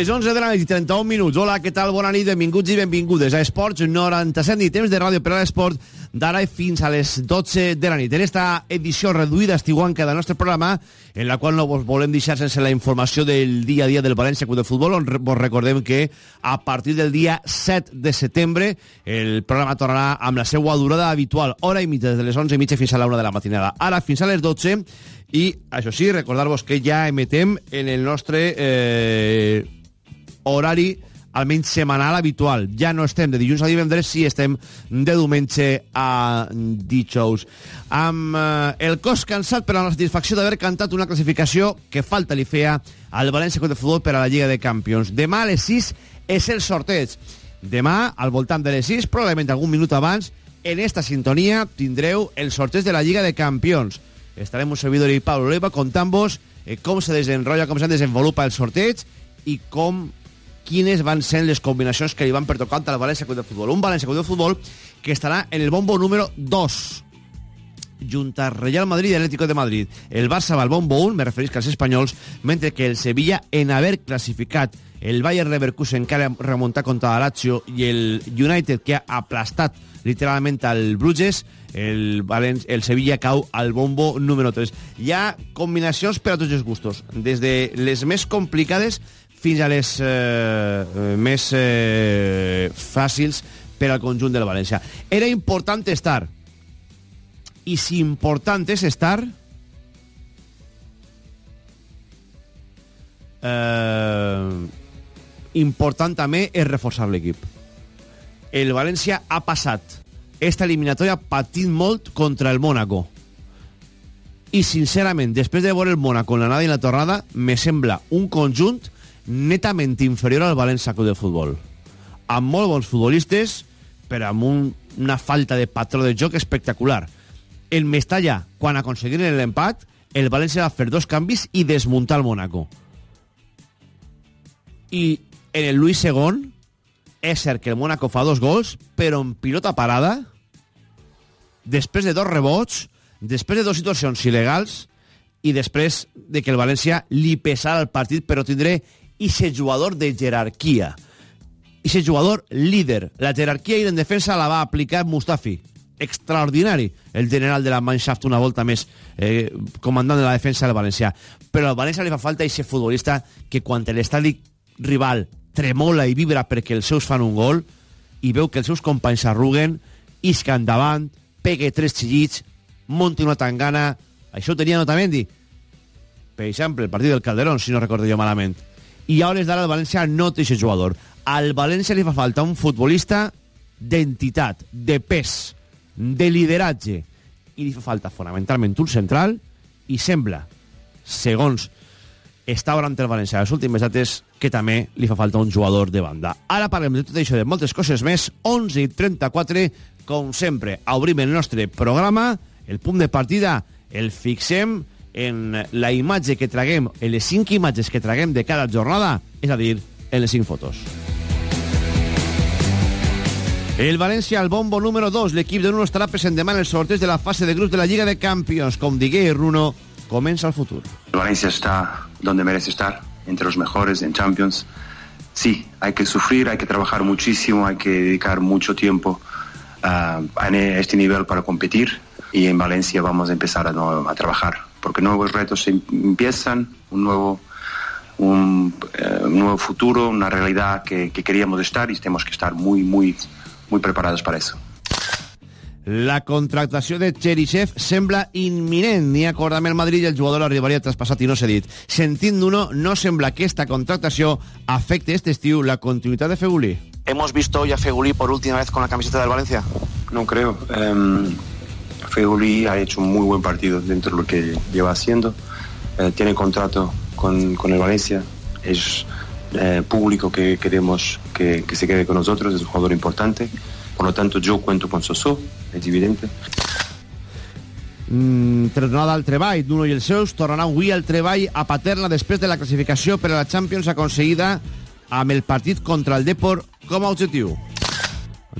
Les 11 de la nit i 31 minuts. Hola, què tal? Bona nit, benvinguts i benvingudes a Esports 97 i temps de ràdio per a l'esport d'ara fins a les 12 de la nit. En esta edició reduïda estiguanca del nostre programa, en la qual no vos volem deixar sense la informació del dia a dia del València Club de Futbol, on vos recordem que a partir del dia 7 de setembre el programa tornarà amb la seva durada habitual, hora i mitja, des de les 11 i mitja fins a la 1 de la matinada. Ara fins a les 12 i, això sí, recordar-vos que ja emetem en el nostre eh, horari almenys setmanal habitual. Ja no estem de dilluns a divendres, sí estem de diumenge a dijous. Amb eh, el cos cansat per a la satisfacció d'haver cantat una classificació que falta li feia al València de Futbol per a la Lliga de Campions. Demà a les 6 és el sorteig. Demà, al voltant de les 6, probablement algun minut abans, en esta sintonia tindreu el sorteig de la Lliga de Campions estarem un servidor i Pablo Leiva contant-vos eh, com se desenrotlla, com se desenvolupa el sorteig i com quines van ser les combinacions que li van pertocar al València Club de Futbol. Un València Club de Futbol que estarà en el bombo número 2 junt a Real Madrid i Atlético de Madrid. El Barça va al bombo 1, me referís als espanyols, mentre que el Sevilla, en haver classificat el Bayern Leverkusen, que ha remuntat contra la Lazio, i el United, que ha aplastat literalment al Bruges, el, Valens, el Sevilla cau al bombo número 3. Hi ha combinacions per a tots els gustos, des de les més complicades fins a les eh, més eh, fàcils per al conjunt del València. Era important estar, i si important és estar, eh, important també és reforçar l'equip. El València ha passat esta eliminatòria patint molt contra el Mónaco. I, sincerament, després de veure el Mónaco en l'anada i la tornada, me sembla un conjunt netament inferior al València Club de Futbol. Amb molt bons futbolistes, però amb un, una falta de patró de joc espectacular. El Mestalla, quan aconseguiren l'empat, el València va fer dos canvis i desmuntar el Mónaco. I en el Luis II, és cert que el Mónaco fa dos gols, però en pilota parada, després de dos rebots, després de dues situacions il·legals i després de que el València li pesarà el partit, però tindré ese jugador de jerarquia. Ese jugador líder. La jerarquia i en defensa la va aplicar Mustafi. Extraordinari. El general de la Mannschaft una volta més eh, comandant de la defensa del València. Però al València li fa falta ese futbolista que quan l'estadi rival tremola i vibra perquè els seus fan un gol i veu que els seus companys s'arruguen, isca endavant, pegue tres xillits, monti una tangana... Això tenia Notamendi. Per exemple, el partit del Calderón, si no recordo jo malament. I a hores d'ara el València no té aquest jugador. Al València li fa falta un futbolista d'entitat, de pes, de lideratge. I li fa falta fonamentalment un central i sembla, segons està orant el València les últimes dates, que també li fa falta un jugador de banda. Ara parlem de tot això, de moltes coses més. 11 i 34, com sempre, obrim el nostre programa, el punt de partida el fixem en la imatge que traguem, en les cinc imatges que traguem de cada jornada, és a dir, en les cinc fotos. El València al bombo número 2. L'equip de Nuno estarà present demà en el sorteig de la fase de grups de la Lliga de Campions. Com digué Runo, comença el futur. El Valencia está donde merece estar, entre los mejores en Champions. Sí, hay que sufrir, hay que trabajar muchísimo, hay que dedicar mucho tiempo uh, a este nivel para competir y en Valencia vamos a empezar a, a trabajar porque nuevos retos empiezan, un nuevo, un, uh, un nuevo futuro, una realidad que, que queríamos estar y tenemos que estar muy, muy, muy preparados para eso. La contractació de Cherisev sembla imminent. Ni acord amb el Madrid i el jugador arribaria traspassat i no s'ha dit. Sentint d'uno, no sembla que esta contractació afecte este estiu la continuïtat de Fegulí. ¿Hemos visto hoy a Fegulí por última vez con la camiseta del Valencia? No creo. Um, Fegulí ha hecho un muy buen partido dentro de lo que lleva haciendo. Uh, tiene contrato con, el Valencia. Es uh, público que queremos que, se quede con nosotros. Es un jugador importante. Por lo tanto, yo cuento con Soso, és evident. Mm, tornada al treball d'uno i els seus, tornarà avui al treball a Paterna després de la classificació per la Champions aconseguida amb el partit contra el Depor com a.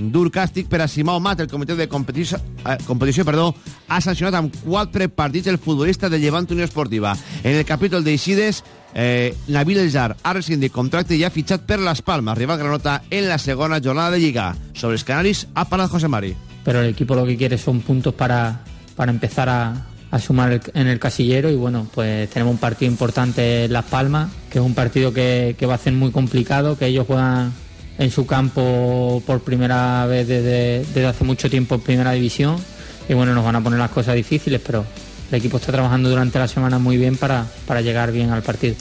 Dur càstig per a Simao Mat, el comitè de competició, eh, ha sancionat amb quatre partits el futbolista de Llevant Unió Esportiva. En el capítol d'Eixides, Eh, Nabil Eljar ha rescindit contracte i ha fitxat per Las Palmas, rival Granota en la segona jornada de Lliga. Sobre els Canaris ha José Mari. Pero el equipo lo que quiere son puntos para, para empezar a, a sumar en el casillero y bueno, pues tenemos un partido importante en Las Palmas, que es un partido que, que va a ser muy complicado, que ellos juegan en su campo por primera vez desde, hace mucho tiempo en primera división y bueno, nos van a poner las cosas difíciles, pero el equipo está trabajando durante la semana muy bien para, para llegar bien al partido.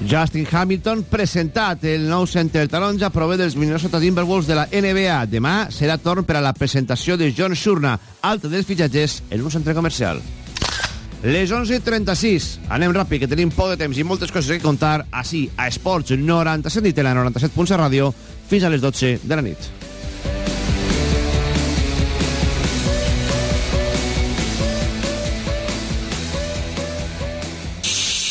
Justin Hamilton, presentat el nou centre taronja, prové dels Minnesota Timberwolves de la NBA. Demà serà torn per a la presentació de John Shurna, altre dels fitxatges en un centre comercial. Les 11.36. Anem ràpid, que tenim poc de temps i moltes coses que contar així, a Esports 97 i Tele 97.7 Ràdio, fins a les 12 de la nit.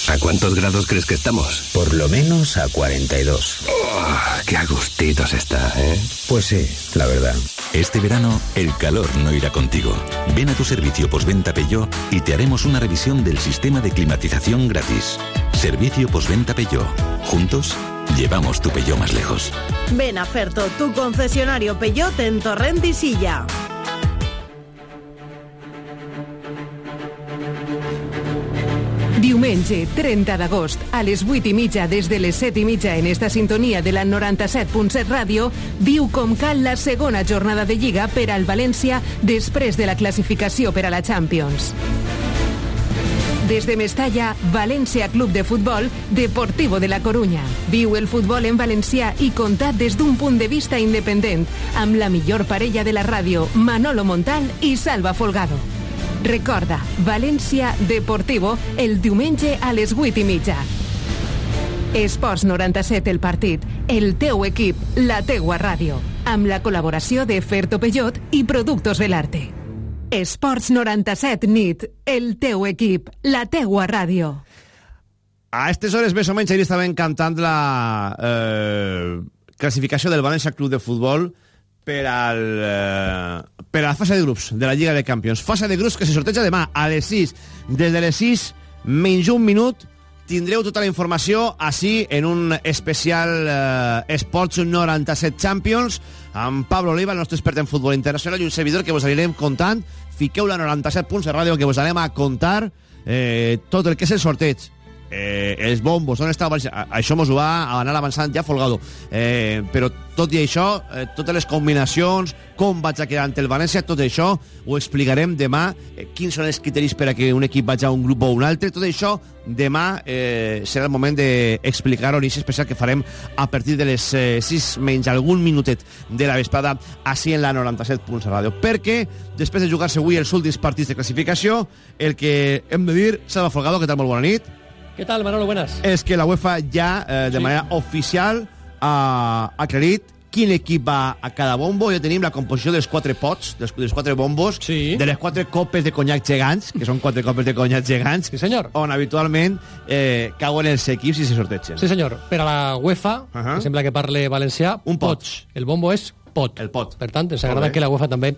¿A cuántos grados crees que estamos? Por lo menos a 42. Oh, qué a gustitos está, ¿eh? Pues sí, la verdad. Este verano, el calor no irá contigo. Ven a tu servicio postventa Peugeot y te haremos una revisión del sistema de climatización gratis. Servicio postventa Peugeot. Juntos, llevamos tu Peugeot más lejos. Ven a Ferto, tu concesionario Peugeot en Torrent i Silla. Diumenge 30 d'agost a les 8 i mitja des de les 7 i mitja en esta sintonia de la 97.7 Ràdio viu com cal la segona jornada de Lliga per al València després de la classificació per a la Champions. Des de Mestalla, València Club de Futbol, Deportivo de la Corunya. Viu el futbol en valencià i contat des d'un punt de vista independent amb la millor parella de la ràdio, Manolo Montal i Salva Folgado. Recorda, València Deportivo el diumenge a les 8 i mitja. Esports 97 el partit, el teu equip, la teua ràdio, amb la col·laboració de Ferto Peugeot i Productos Belarte. Esports 97 nit, el teu equip, la teua ràdio. A aquestes hores més o menys ahir estaven cantant la eh, classificació del València Club de Futbol per, al, eh, per a la fase de grups de la Lliga de Campions. Fase de grups que se sorteja demà a les 6. Des de les 6 menys un minut tindreu tota la informació així en un especial eh, Esports 97 Champions amb Pablo Oliva, el nostre expert en futbol internacional i un servidor que vos anirem contant fiqueu la 97 punts de ràdio que vos anem a contar eh, tot el que és el sorteig eh, els bombos, on està el València? A- Això mos ho va anar avançant ja Folgado. Eh, però tot i això, eh, totes les combinacions, com vaig a quedar ante el València, tot això ho explicarem demà, eh, quins són els criteris per a que un equip vagi a un grup o un altre, tot això demà eh, serà el moment d'explicar-ho en especial que farem a partir de les eh, 6 menys algun minutet de la vesprada així en la 97 punts de ràdio perquè després de jugar-se avui els últims partits de classificació el que hem de dir, Salva Folgado, que tal? Molt bona nit ¿Qué tal, Manolo? Buenas. és que la UEFA ja, eh, de Sí. manera oficial, ha aclarit quin equip va a cada bombo. Ja tenim la composició dels quatre pots, dels, dels quatre bombos, Sí. de les quatre copes de conyac gegants, que són quatre copes de conyac gegants, Sí, senyor. on habitualment eh, cauen els equips i se sortegen. Sí, senyor. Per a la UEFA, uh. -huh. que sembla que parle valencià, Un pot. pots. El bombo és pot. El pot. Per tant, ens agrada que la UEFA també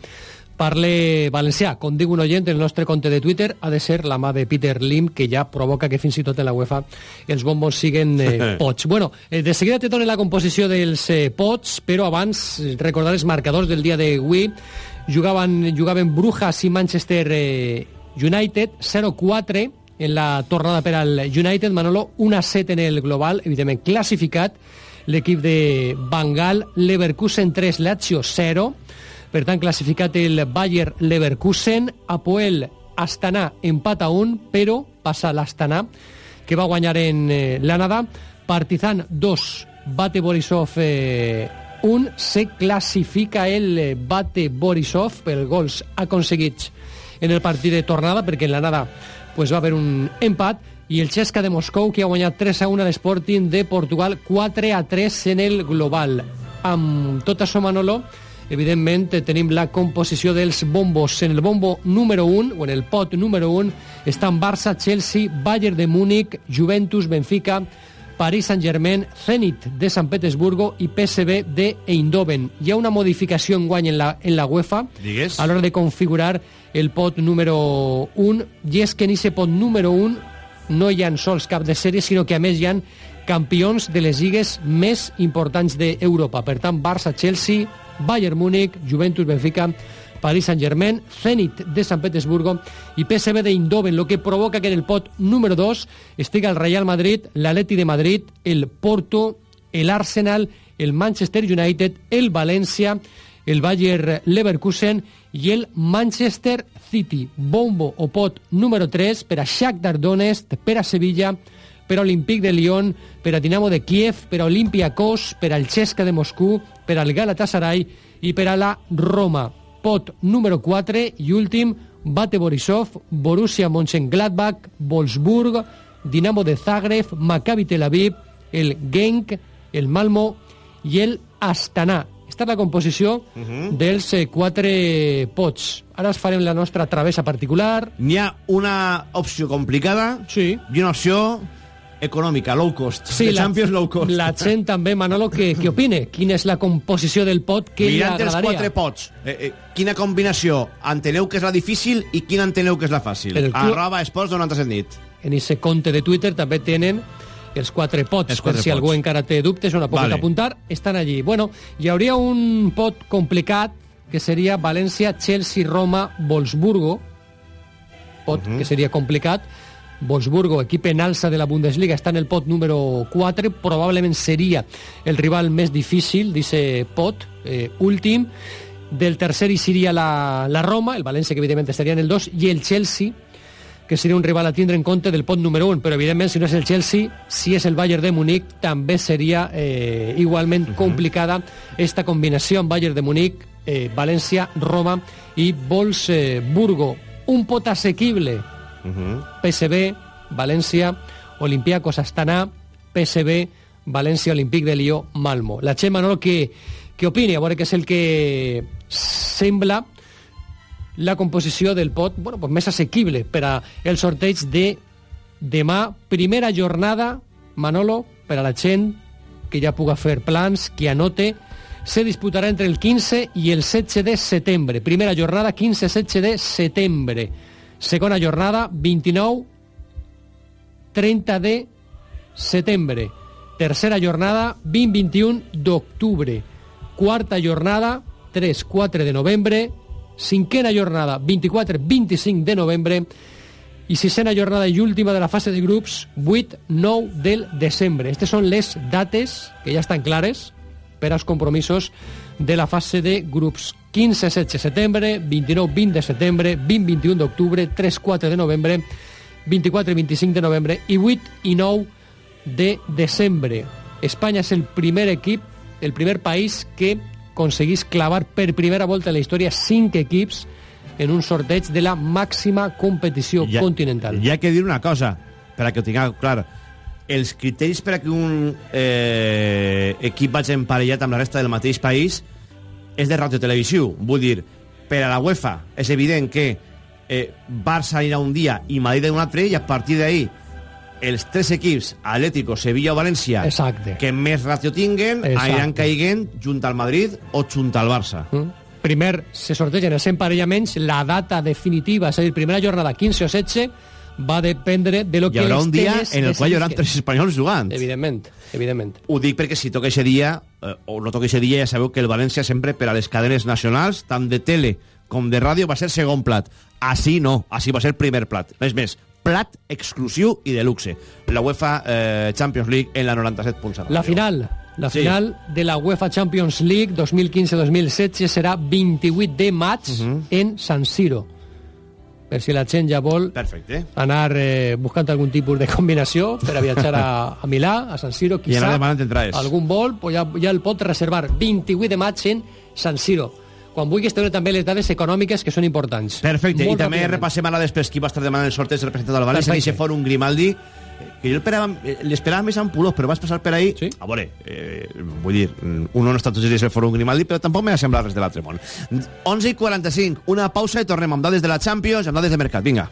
parle valencià. Com diu un oient en el nostre compte de Twitter, ha de ser la mà de Peter Lim, que ja provoca que fins i tot en la UEFA els bombos siguen eh, pots. Bueno, eh, de seguida te donen la composició dels eh, pots, però abans recordar els marcadors del dia d'avui. Jugaven, jugaven Brujas i Manchester eh, United, 0-4 en la tornada per al United, Manolo, 1-7 en el global, evidentment classificat, l'equip de Bangal, Leverkusen 3, Lazio 0, per tant, classificat el Bayer Leverkusen, Apoel Astana empat a 1, però passa l'Astana, que va guanyar en eh, l'Anada, Partizan 2, Bate Borisov eh, 1, se classifica el eh, Bate Borisov per gols aconseguits en el partit de tornada, perquè en l'anada pues, va haver un empat, i el Xesca de Moscou, que ha guanyat 3 a 1 a l'Sporting de Portugal, 4 a 3 en el global. Amb tot això, Manolo, evidentment tenim la composició dels bombos. En el bombo número 1, o en el pot número 1, estan Barça, Chelsea, Bayern de Múnich, Juventus, Benfica, Paris Saint-Germain, Zenit de San Petersburgo i PSV de Eindhoven. Hi ha una modificació en guany en la, en la UEFA Digues. a l'hora de configurar el pot número 1 i és que en aquest pot número 1 no hi ha sols cap de sèrie, sinó que a més hi ha campions de les lligues més importants d'Europa. Per tant, Barça, Chelsea, Bayern Múnich, Juventus, Benfica, Paris Saint-Germain, Zenit de San Petersburgo i PSV d'Eindhoven, lo que provoca que en el pot número 2 estigui el Real Madrid, l'Atleti de Madrid, el Porto, el Arsenal, el Manchester United, el València, el Bayer Leverkusen i el Manchester City. Bombo o pot número 3 per a Shakhtar Donetsk, per a Sevilla, a Olympique de Lyon, per a Dinamo de Kiev, per a Olympiacos, per al Chesca de Moscú, per al Galatasaray i per a la Roma. Pot número 4 i últim, Bate Borisov, Borussia Mönchengladbach, Wolfsburg, Dinamo de Zagreb, Maccabi Tel Aviv, el Genk, el Malmo i el Astana. Aquesta és la composició uh -huh. dels eh, quatre pots. Ara es farem la nostra travessa particular. N'hi ha una opció complicada sí. i una opció econòmica, low cost. Sí, la, Champions low cost. La gent també, Manolo, que, que opine? Quina és la composició del pot que li Mirant els agradaria? quatre pots, eh, eh, quina combinació enteneu que és la difícil i quina enteneu que és la fàcil? El club- Arroba esports 97 nit. En aquest compte de Twitter també tenen els quatre pots, Els quatre per si pots. algú encara té dubtes o no pogut Vale. apuntar, estan allí. Bueno, hi hauria un pot complicat que seria València, Chelsea, Roma, Wolfsburgo, pot que seria complicat. Wolfsburgo, equip en alça de la Bundesliga, està en el pot número 4, probablement seria el rival més difícil d'aquest pot, eh, últim. Del tercer hi seria la, la Roma, el València, que evidentment estaria en el 2, i el Chelsea, que seria un rival a tindre en compte del pot número 1, però evidentment si no és el Chelsea, si és el Bayern de Múnich, també seria eh, igualment uh -huh. complicada esta combinació amb Bayern de Múnich, eh, València, Roma i Wolfsburgo. Un pot assequible, Uh -huh. PSV, València, Olympiacos Astana, PSV, València, Olímpic de Lió, Malmo. La Txema, Manolo, que, que opini? A veure què és el que sembla la composició del pot bueno, pues més assequible per a el sorteig de demà, primera jornada, Manolo, per a la gent que ja puga fer plans, que anote, se disputarà entre el 15 i el 16 de setembre. Primera jornada, 15-16 de setembre. Segona jornada, 29 30 de setembre. Tercera jornada, 20-21 d'octubre. Quarta jornada, 3-4 de novembre. Cinquena jornada, 24-25 de novembre. I sisena jornada i última de la fase de grups, 8-9 del desembre. Aquestes són les dates que ja estan clares per als compromisos de la fase de grups 15-16 de setembre, 29-20 de setembre, 20-21 d'octubre, 3-4 de novembre, 24-25 de novembre i 8 i 9 de desembre. Espanya és el primer equip, el primer país que aconseguís clavar per primera volta en la història 5 equips en un sorteig de la màxima competició ha- continental. Hi ha que dir una cosa, per a que ho tingueu clar. Els criteris per a que un eh, equip vagi emparellat amb la resta del mateix país és de radiotelevisió. Vull dir, per a la UEFA és evident que eh, Barça anirà un dia i Madrid un altre, i a partir d'ahir els tres equips, Atlético, Sevilla o València, Exacte. que més ràtio tinguen, Exacte. aniran caiguent junt al Madrid o junt al Barça. Mm. Primer se sortegen els emparellaments, la data definitiva, és a dir, primera jornada 15 o 16, va dependre de lo Hi que haurà els un dia en el qual hi haurà tres espanyols jugant. Evidentment, evidentment. Ho dic perquè si toca aquest dia, eh, o no toca aquest dia, ja sabeu que el València sempre per a les cadenes nacionals, tant de tele com de ràdio, va ser segon plat. Així no, així va ser primer plat. És més, plat exclusiu i de luxe. La UEFA eh, Champions League en la 97.7. La final, la Sí. final de la UEFA Champions League 2015-2016 serà 28 de maig en San Siro. Per si la gent ja vol Perfecte. anar eh, buscant algun tipus de combinació per a viatjar a, a Milà, a San Siro, entrades. algun vol, pues ja, ja el pot reservar 28 de maig en San Siro. Quan vulguis treure també les dades econòmiques que són importants. Perfecte, Molt i també repassem ara després qui va estar demanant el sorteig representant del València, dice fora un Grimaldi, que jo esperava- eh, l'esperava més ampulós, però vas passar per ahí... Sí. A veure, eh, vull dir, uno no està tots els al fòrum Grimaldi, però tampoc m'ha semblat res de l'altre món. 11 i 45, una pausa i tornem amb dades de la Champions, amb dades de mercat. Vinga.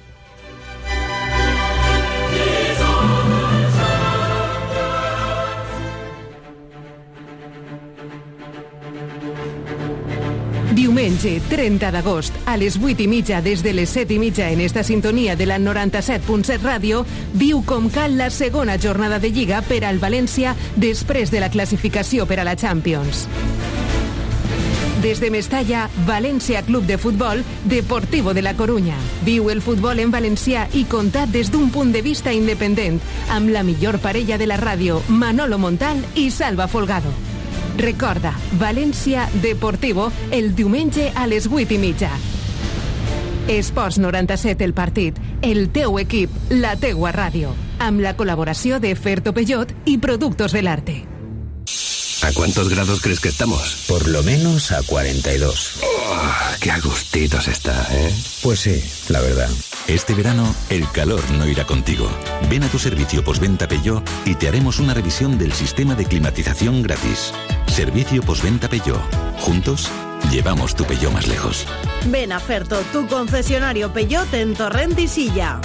Diumenge 30 d'agost a les 8 i mitja des de les 7 i mitja en esta sintonia de la 97.7 ràdio viu com cal la segona jornada de Lliga per al València després de la classificació per a la Champions. Des de Mestalla, València Club de Futbol, Deportivo de la Corunya. Viu el futbol en valencià i contat des d'un punt de vista independent, amb la millor parella de la ràdio, Manolo Montal i Salva Folgado. Recorda, València Deportivo, el diumenge a les 8 i mitja. Esports 97 el partit, el teu equip, la teua ràdio, amb la col·laboració de Ferto Peyot i Productos del Arte. ¿A cuántos grados crees que estamos? Por lo menos a 42. Oh, ¡Qué agustitos está, eh! Pues sí, la verdad. Este verano, el calor no irá contigo. Ven a tu servicio postventa Peugeot y te haremos una revisión del sistema de climatización gratis. Servicio postventa Peugeot. Juntos, llevamos tu Peugeot más lejos. Ven a Ferto, tu concesionario Peugeot en Torrent i Silla.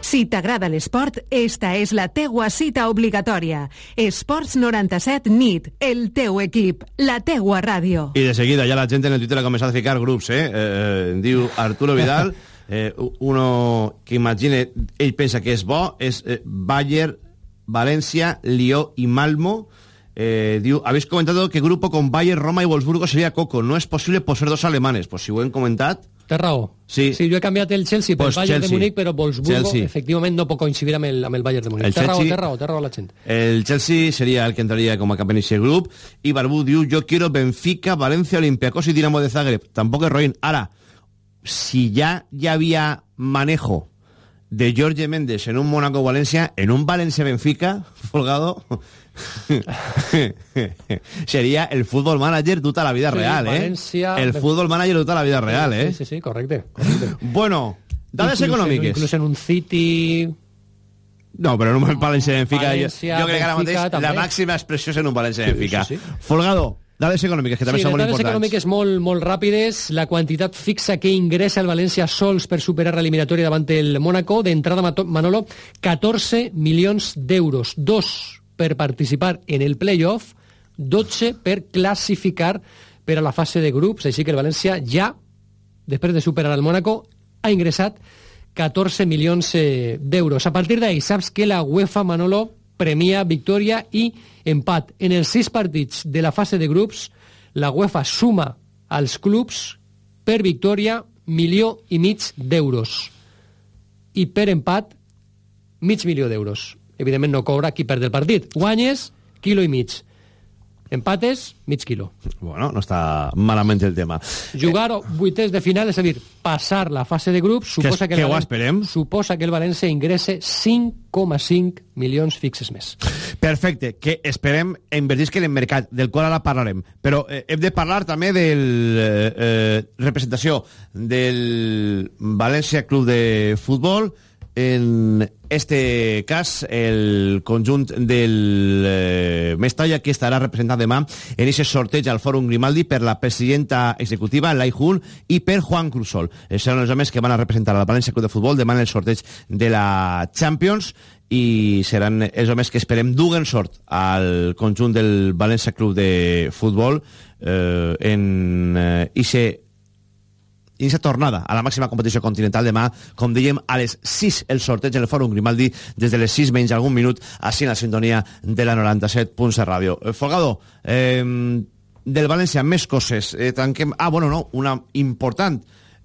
Si t'agrada l'esport, esta és la teua cita obligatòria. Esports 97 NIT, el teu equip, la teua ràdio. I de seguida ja la gent en el Twitter ha començat a ficar grups, eh? eh, eh diu Arturo Vidal, eh, uno que imagine, ell pensa que és bo, és eh, Bayer, València, Lió i Malmo. Eh, diu, habéis comentado que grupo con Bayern, Roma y Wolfsburgo sería Coco. No es posible por ser dos alemanes. Pues si ho hem comentat... Té raó. Sí. sí, jo he canviat el Chelsea Pues Bayern Chelsea. de Múnich, però Wolfsburgo, Chelsea. efectivament, no pot coincidir amb el, amb el Bayern de Múnich. El Té raó, Chelsea- té raó, té raó la gent. El Chelsea sería el que entraría como campeón en ese grupo. Y Barbu diu, yo quiero Benfica, Valencia, Olympiacos y Dinamo de Zagreb. Tampoco es Roin. Ahora, si ya, ya había manejo de Jorge Méndez en un Mónaco-Valencia, en un Valencia-Benfica, Folgado, sería el fútbol manager de toda la vida Sí, real, ¿eh? Valencia- el fútbol manager de toda la vida real, ¿eh? Sí, sí, sí, correcte. Bueno, dades econòmiques. Inclús en un City... No, però en un València-Benfica... València, jo crec que ara Benfica, mateix la també. màxima expressió és en un València-Benfica. Sí, sí, Folgado, dades econòmiques, que també sí, són molt les dades importants. econòmiques molt, molt ràpides. La quantitat fixa que ingressa el València sols per superar l'eliminatòria davant el Mónaco, d'entrada, Manolo, 14 milions d'euros. Dos per participar en el playoff, 12 per classificar per a la fase de grups. Així que el València ja, després de superar el Mónaco, ha ingressat 14 milions eh, d'euros. A partir d'ahí, saps que la UEFA, Manolo, premia victòria i empat. En els sis partits de la fase de grups, la UEFA suma als clubs per victòria milió i mig d'euros. I per empat, mig milió d'euros. Evidentment no cobra qui perd el partit. Guanyes, quilo i mig. Empates, mig quilo. Bueno, no està malament el tema. Jugar vuitens de final, és a dir, passar la fase de grups, suposa que, que el Valen- suposa que el València ingresse 5,5 milions fixes més. Perfecte, que esperem invertisc en el mercat, del qual ara parlarem. Però eh, hem de parlar també del eh, eh, representació del València Club de Futbol, en este cas el conjunt del eh, Mestalla que estarà representat demà en aquest sorteig al Fòrum Grimaldi per la presidenta executiva Lai Hun i per Juan Cruzol. Eh, Seran els homes que van a representar a la València Club de Futbol demà en el sorteig de la Champions i seran els homes que esperem duguen sort al conjunt del València Club de Futbol eh, en eh, i aquesta tornada a la màxima competició continental demà, com dèiem, a les 6 el sorteig en el Fòrum Grimaldi, des de les 6 menys algun minut, així en la sintonia de la 97.7 ràdio. Eh, Folgado, eh, del València, més coses. Eh, tanquem... Ah, bueno, no, una important.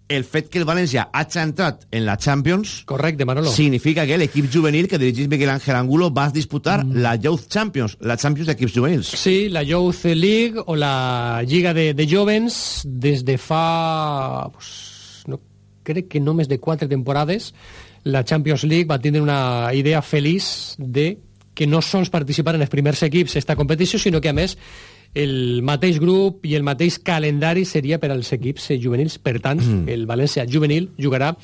El fet que el València hagi entrat en la Champions Correcte, Manolo. significa que l'equip juvenil que dirigís Miguel Ángel Angulo va disputar Mm. la Youth Champions, la Champions d'equips juvenils. Sí, la Youth League o la Lliga de, de Jovens des de fa... Pues, no, crec que no més de quatre temporades la Champions League va tindre una idea feliç de que no sols participar en els primers equips esta competició, sinó que a més el mateix grup i el mateix calendari seria per als equips juvenils. Per tant, Mm. el València juvenil jugarà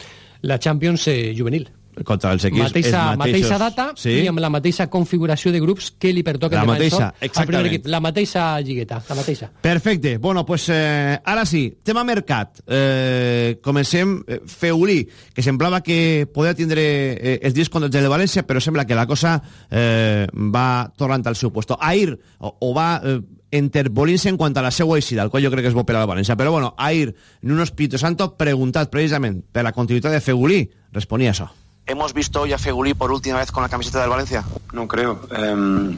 la Champions eh, juvenil. Contra els equips mateixa, els mateixa data sí? i amb la mateixa configuració de grups que li pertoca La mateixa, en sort al primer exactament. equip. La mateixa lligueta, la mateixa. Perfecte. Bueno, pues eh, ara sí, tema mercat. Eh, comencem. Eh, Feulí, que semblava que podia tindre eh, els dies contra el de València, però sembla que la cosa eh, va tornant al seu puesto. Ahir, o, o va eh, intervolint-se en quant a la seva eixida, el qual jo crec que és bo per a la València. Però bueno, Ahir, Nuno Espíritu Santo, preguntat precisament per la continuïtat de Feulí, responia això. ¿Hemos visto hoy a Fegulí por última vez con la camiseta del Valencia? No creo. Um,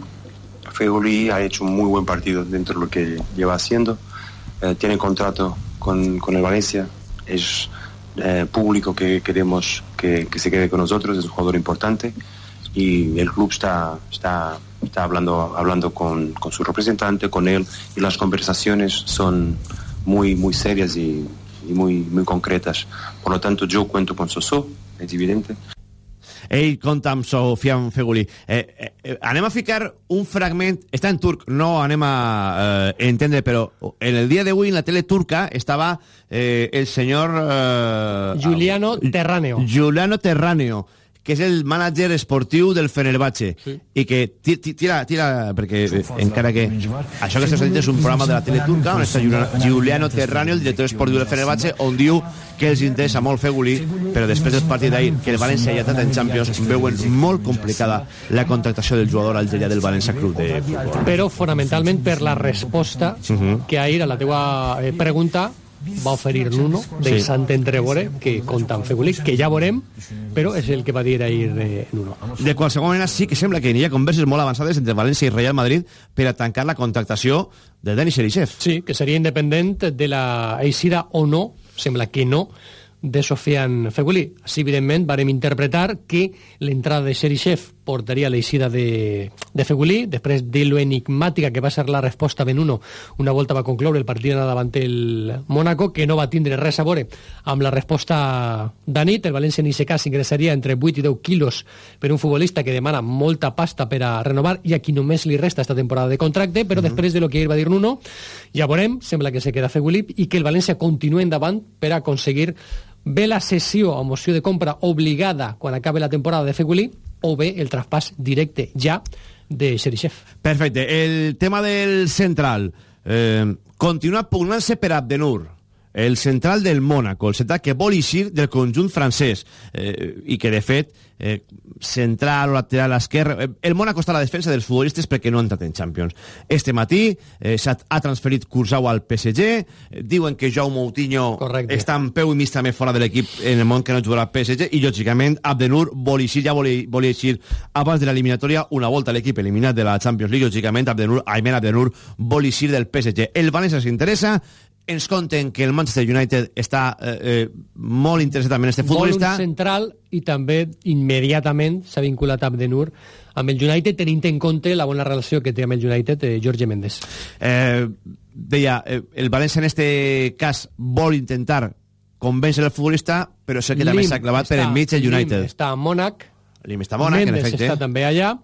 ha hecho un muy buen partido dentro de lo que lleva haciendo. Eh, tiene contrato con, el Valencia. Es eh, público que queremos que, se quede con nosotros. Es un jugador importante. Y el club está, está, está hablando, hablando con, con su representante, con él. Y las conversaciones son muy, muy serias y, muy, muy concretas. Por lo tanto, yo cuento con Soso, es evidente. ell compta amb Sofian Feguli. Eh, eh, eh, anem a ficar un fragment, està en turc, no anem a eh, entendre, però en el dia d'avui en la tele turca estava eh, el senyor... Eh, Giuliano Terraneo. Giuliano Terraneo, que és el mànager esportiu del Fenerbahce sí. i que ti- ti- tira, tira perquè eh, encara que això que estàs dient és un programa de la tele turca on està Giuliano- Terraneo, el director esportiu del Fenerbahce on diu que els interessa molt Feguli però després del partit d'ahir que el València ja ha estat en Champions veuen molt complicada la contractació del jugador algerià del València Club de Futbol Però fonamentalment per la resposta que ahir a la teua eh, pregunta va oferir Nuno del Sí. Sant Entrevore, que compta amb Fegulí, que ja veurem, però és el que va dir ahir eh, Nuno. De qualsevol manera, sí que sembla que hi ha converses molt avançades entre València i Real Madrid per a tancar la contractació de Denis Xerichev. Sí, que seria independent de la eixida o no, sembla que no, de Sofian Fegulí. Així, evidentment, varem interpretar que l'entrada de Xerichev portaria l'eixida de, de Fegulí, després de lo enigmàtica que va ser la resposta de Nuno, una volta va concloure el partit davant el Mónaco, que no va tindre res a veure amb la resposta d'anit. El València en aquest cas ingressaria entre 8 i 10 quilos per un futbolista que demana molta pasta per a renovar i a qui només li resta esta temporada de contracte, però després de lo que ahir va dir Nuno, ja veurem, sembla que se queda Fegulí i que el València continua endavant per a aconseguir bé la sessió o moció de compra obligada quan acabe la temporada de Fegulí o bé el traspàs directe ja de Xerichev. Perfecte. El tema del central. Eh, continua pugnant-se per Abdenur. El central del Mónaco, el central que vol eixir del conjunt francès eh, i que, de fet, eh, central o lateral esquerre... Eh, el Mónaco està a la defensa dels futbolistes perquè no ha entrat en Champions. Este matí eh, s'ha ha transferit Cursau al PSG, eh, diuen que Jaume Moutinho Correcte. està en peu i mig també fora de l'equip en el món que no jugarà al PSG i, lògicament, Abdenur vol eixir, ja vol, vol eixir abans de l'eliminatòria una volta l'equip eliminat de la Champions League, lògicament, Abdenur, Aymen Abdenur vol eixir del PSG. El València s'interessa, ens conten que el Manchester United està eh, eh, molt interessat també en Vol un futbolista. central i també immediatament s'ha vinculat Abdenur amb el United tenint en compte la bona relació que té amb el United eh, Jorge Mendes. Eh, deia, eh, el València en este cas vol intentar convèncer el futbolista, però sé que també Lim s'ha clavat per està- enmig el Lim United. està a Mónac, Lim està a Mónac, en Mendes efecte. està també allà,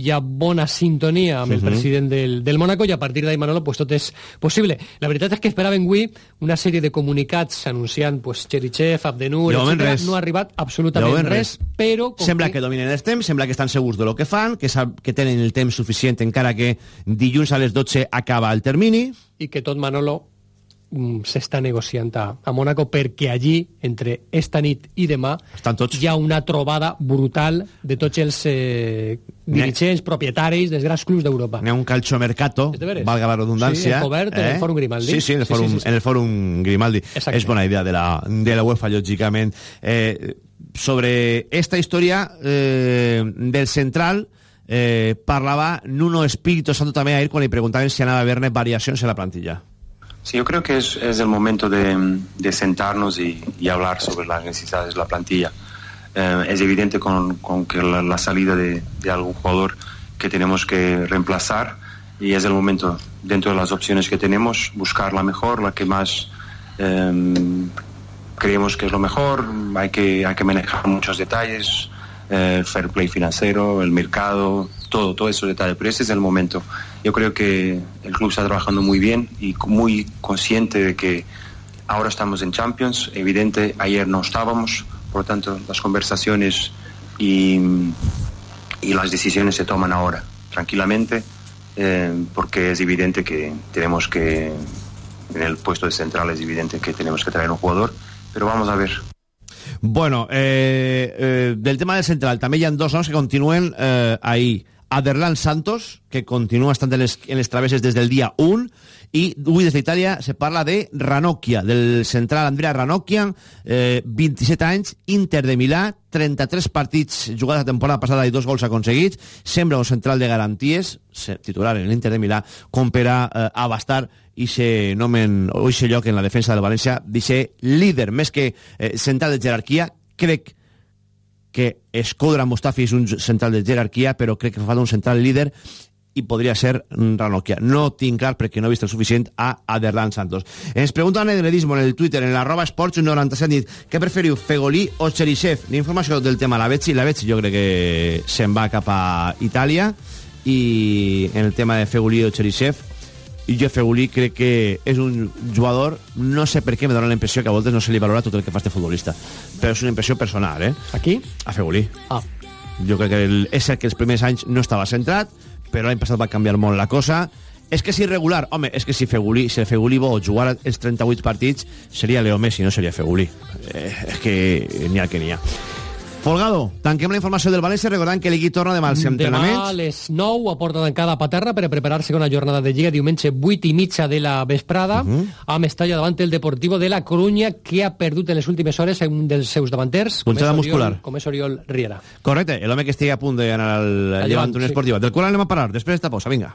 hi ha bona sintonia amb el Mhm. president del, del Mónaco i a partir d'ahí, Manolo, pues, tot és possible. La veritat és que esperaven avui una sèrie de comunicats anunciant pues, Cherichev, Abdenur, De moment etc. res. No ha arribat absolutament moment res, però... com Sembla que... dominen els temps, sembla que estan segurs de lo que fan, que, sap, que tenen el temps suficient encara que dilluns a les 12 acaba el termini. i que tot Manolo s'està negociant a, a Mónaco perquè allí, entre esta nit i demà, Estan tots. hi ha una trobada brutal de tots els eh, dirigents, propietaris dels grans clubs d'Europa. N'hi ha un calciomercato, valga la redundància. Sí, obert en el Fòrum Grimaldi. Sí, sí, en el Fòrum, sí, sí, sí. En el fòrum Grimaldi. Exacte. És bona idea de la, de la UEFA, lògicament. Eh, sobre esta història eh, del central eh, parlava Nuno Espíritu Santo també ahir quan li preguntaven si anava a haver variacions en la plantilla. Sí, yo creo que es, es el momento de, de sentarnos y, hablar sobre las necesidades de la plantilla. Eh, es evidente con, con que la, salida de, de algún jugador que tenemos que reemplazar y es el momento, dentro de las opciones que tenemos, buscar la mejor, la que más eh, creemos que es lo mejor. Hay que, hay que manejar muchos detalles, eh, fair play financiero, el mercado, todo, todos esos detalles. Pero ese es el momento. Yo creo que el club está trabajando muy bien y muy consciente de que ahora estamos en Champions. Evidente, ayer no estábamos Por lo tanto, las conversaciones y, y las decisiones se toman ahora, tranquilamente, eh, porque es evidente que tenemos que, en el puesto de central es evidente que tenemos que traer un jugador, pero vamos a ver. Bueno, eh, eh, del tema del central, també hi ha dos noms que continuen eh, ahí. Aderlan Santos, que continua estant en les, en les travesses des del dia 1, i avui des d'Itàlia se parla de Ranocchia, del central Andrea Ranocchia, eh, 27 anys, Inter de Milà, 33 partits jugats la temporada passada i dos gols aconseguits, sembla un central de garanties, titular en l'Inter de Milà, com per a eh, abastar se nomen, o se lloc en la defensa del València, dice líder, més que eh, central de jerarquia, crec que Escodra Mustafi és un central de jerarquia, però crec que fa un central líder i podria ser Ranocchia. No tinc clar perquè no he vist el suficient a Aderlan Santos. Ens pregunta en Edredismo en el Twitter, en l'arroba esports 97 nit, què preferiu, Fegolí o Cherisev? L'informació del tema la veig i la veig jo crec que se'n va cap a Itàlia i en el tema de Fegolí o Cherisev i jo Fegulí crec que és un jugador no sé per què me dona la impressió que a voltes no se li valora tot el que fa este futbolista però és una impressió personal eh? aquí? a Fegulí ah. jo crec que el, és cert que els primers anys no estava centrat però l'any passat va canviar molt la cosa és que és irregular, home, és que si Fegulí, si el Fegulí vol jugar els 38 partits seria Leo Messi, no seria Fegulí eh, és que n'hi ha que n'hi ha Folgado, tanquem la informació del València recordant que l'equip torna demà als entrenaments. Demà a les 9 a porta tancada a Paterra per a preparar-se una jornada de Lliga diumenge 8 i mitja de la vesprada uh -huh. a Mestalla davant el Deportivo de la Coruña que ha perdut en les últimes hores un dels seus davanters Punxada muscular. com és Oriol Riera. Correcte, l'home que estigui a punt d'anar al Llevant Unió sí. Esportiva. Del qual anem a parar després d'esta pausa, vinga.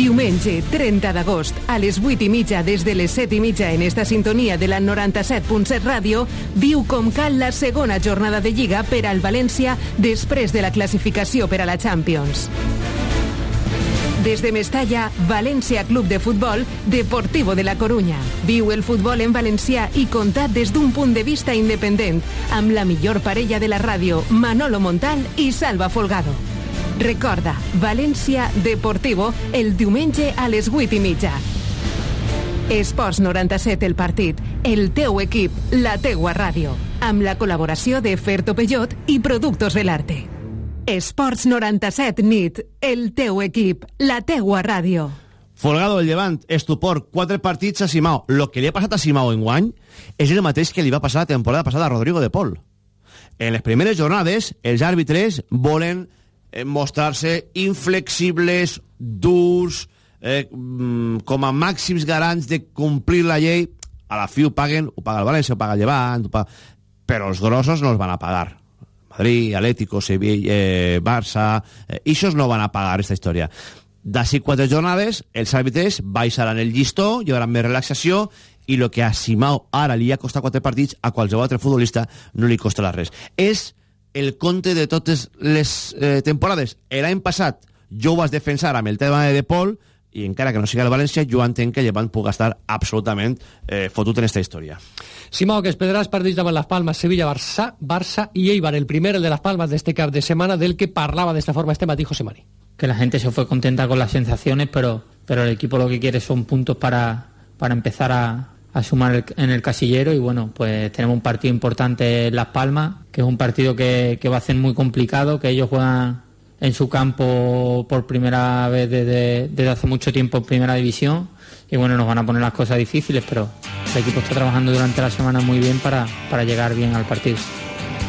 Diumenge 30 d'agost, a les 8 i mitja des de les 7 i mitja en esta sintonia de la 97.7 Ràdio, viu com cal la segona jornada de Lliga per al València després de la classificació per a la Champions. Des de Mestalla, València Club de Futbol, Deportivo de la Corunya. Viu el futbol en valencià i contat des d'un punt de vista independent, amb la millor parella de la ràdio, Manolo Montal i Salva Folgado. Recorda, València Deportivo el diumenge a les 8 i mitja. Esports 97 el partit, el teu equip, la teua ràdio, amb la col·laboració de Ferto Peyot i Productos del Arte. Esports 97 nit, el teu equip, la teua ràdio. Folgado, el Llevant, estupor, quatre partits a Simao. Lo que li ha passat a Simao en guany és el mateix que li va passar la temporada passada a Rodrigo de Pol. En les primeres jornades, els àrbitres volen mostrar-se inflexibles, durs, eh, com a màxims garants de complir la llei. A la fi ho paguen, ho paga el València, ho paga el Llevant, paga... però els grossos no els van a pagar. Madrid, Atlético, Sevilla, eh, Barça... Eh, ixos no van a pagar aquesta història. D'ací quatre jornades, els àrbitres baixaran el llistó, hi haurà més relaxació i el que a Simao ara li ha costat quatre partits, a qualsevol altre futbolista no li costarà res. És el conte de totes les eh, temporades. L'any passat jo ho vas defensar amb el tema de De Paul i encara que no sigui el València, jo entenc que Llevant pugui estar absolutament eh, fotut en aquesta història. Simao, que es perdrà els partits davant les Palmes, Sevilla, Barça, Barça i Eibar, el primer, el de las Palmas de este cap de semana, del que parlava de esta forma este matí José Mari. Que la gente se fue contenta con las sensaciones, pero, pero el equipo lo que quiere son puntos para, para empezar a, a sumar en el casillero y bueno, pues tenemos un partido importante en Las Palmas, que es un partido que, que va a ser muy complicado, que ellos juegan en su campo por primera vez desde, desde hace mucho tiempo en primera división y bueno, nos van a poner las cosas difíciles, pero el equipo está trabajando durante la semana muy bien para, para llegar bien al partido.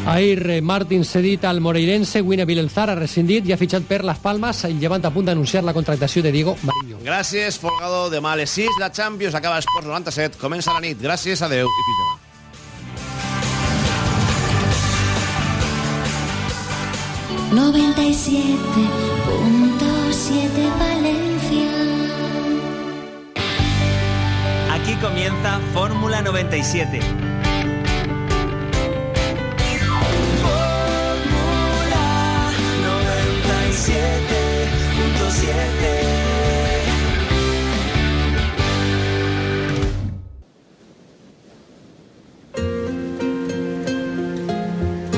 Ahir eh, Martin cedit al moreirense, Wine Vilelzar ha rescindit i ha fitxat per les Palmes, el llevant a punt d'anunciar la contractació de Diego Marillo. Gràcies, Folgado. Demà a les 6, la Champions acaba Esports 97. Comença la nit. Gràcies, adeu i fins demà. Valencia. Aquí comienza Fórmula 97 siete, punto siete.